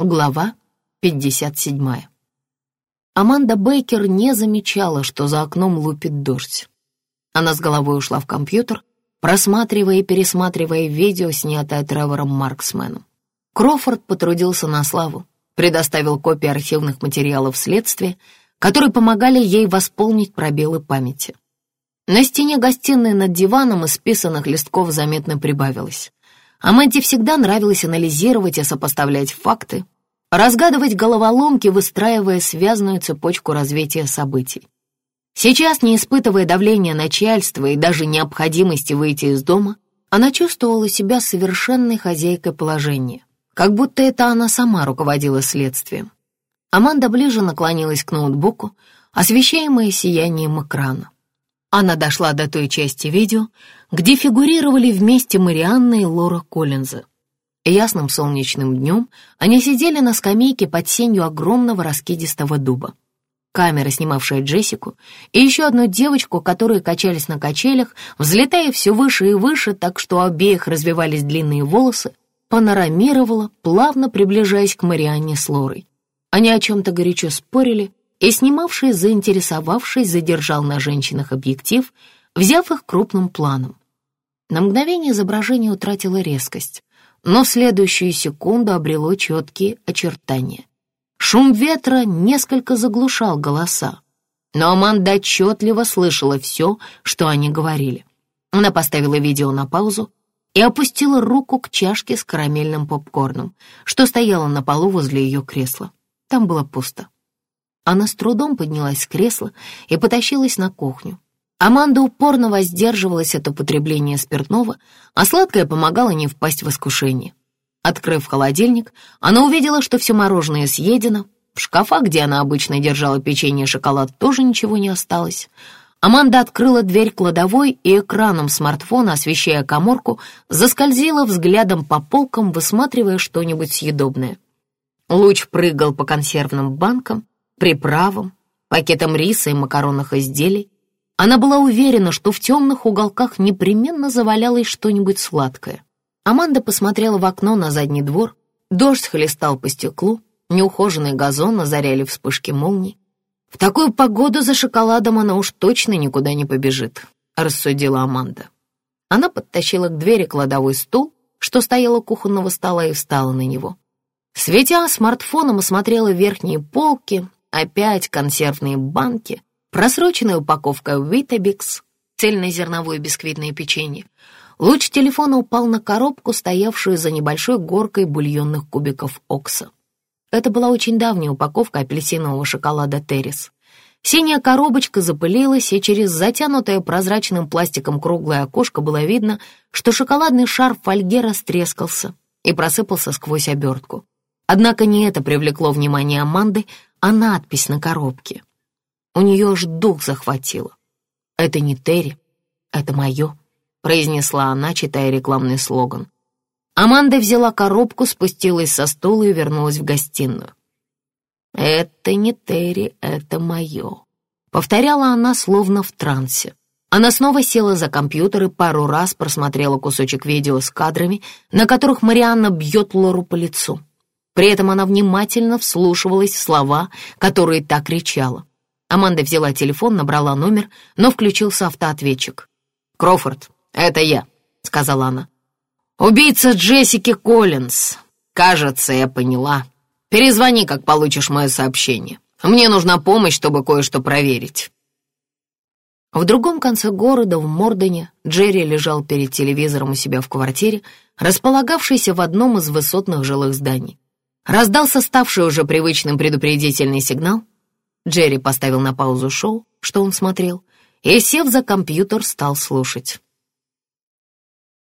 Глава 57. Аманда Бейкер не замечала, что за окном лупит дождь. Она с головой ушла в компьютер, просматривая и пересматривая видео, снятое Тревором Марксменом. Крофорд потрудился на славу, предоставил копии архивных материалов следствия, которые помогали ей восполнить пробелы памяти. На стене гостиной над диваном из списанных листков заметно прибавилось. Аманде всегда нравилось анализировать и сопоставлять факты, разгадывать головоломки, выстраивая связанную цепочку развития событий. Сейчас, не испытывая давления начальства и даже необходимости выйти из дома, она чувствовала себя совершенной хозяйкой положения, как будто это она сама руководила следствием. Аманда ближе наклонилась к ноутбуку, освещаемая сиянием экрана. Она дошла до той части видео, где фигурировали вместе Марианна и Лора Коллинза. Ясным солнечным днем они сидели на скамейке под сенью огромного раскидистого дуба. Камера, снимавшая Джессику, и еще одну девочку, которые качались на качелях, взлетая все выше и выше, так что у обеих развивались длинные волосы, панорамировала, плавно приближаясь к Марианне с Лорой. Они о чем-то горячо спорили, и снимавший, заинтересовавшись, задержал на женщинах объектив, взяв их крупным планом. На мгновение изображение утратило резкость, но в следующую секунду обрело четкие очертания. Шум ветра несколько заглушал голоса, но Аманда отчетливо слышала все, что они говорили. Она поставила видео на паузу и опустила руку к чашке с карамельным попкорном, что стояла на полу возле ее кресла. Там было пусто. Она с трудом поднялась с кресла и потащилась на кухню. Аманда упорно воздерживалась от употребления спиртного, а сладкое помогало не впасть в искушение. Открыв холодильник, она увидела, что все мороженое съедено. В шкафах, где она обычно держала печенье и шоколад, тоже ничего не осталось. Аманда открыла дверь кладовой и экраном смартфона, освещая коморку, заскользила взглядом по полкам, высматривая что-нибудь съедобное. Луч прыгал по консервным банкам, приправам, пакетам риса и макаронных изделий. Она была уверена, что в темных уголках непременно завалялось что-нибудь сладкое. Аманда посмотрела в окно на задний двор. Дождь хлестал по стеклу, неухоженный газон озаряли вспышки молний. В такую погоду за шоколадом она уж точно никуда не побежит, рассудила Аманда. Она подтащила к двери кладовой стул, что стоял у кухонного стола, и встала на него. Светя смартфоном осмотрела верхние полки, Опять консервные банки, просроченная упаковка Витабикс, цельнозерновое бисквитное печенье. Луч телефона упал на коробку, стоявшую за небольшой горкой бульонных кубиков окса. Это была очень давняя упаковка апельсинового шоколада Террис. Синяя коробочка запылилась, и через затянутое прозрачным пластиком круглое окошко было видно, что шоколадный шар в фольге растрескался и просыпался сквозь обертку. Однако не это привлекло внимание Аманды, а надпись на коробке. У нее аж дух захватило. «Это не Терри, это мое», — произнесла она, читая рекламный слоган. Аманда взяла коробку, спустилась со стула и вернулась в гостиную. «Это не Терри, это мое», — повторяла она словно в трансе. Она снова села за компьютер и пару раз просмотрела кусочек видео с кадрами, на которых Марианна бьет Лору по лицу. При этом она внимательно вслушивалась в слова, которые так кричала. Аманда взяла телефон, набрала номер, но включился автоответчик. «Крофорд, это я», — сказала она. «Убийца Джессики Коллинз. Кажется, я поняла. Перезвони, как получишь мое сообщение. Мне нужна помощь, чтобы кое-что проверить». В другом конце города, в Мордоне, Джерри лежал перед телевизором у себя в квартире, располагавшейся в одном из высотных жилых зданий. Раздался ставший уже привычным предупредительный сигнал. Джерри поставил на паузу шоу, что он смотрел, и, сев за компьютер, стал слушать.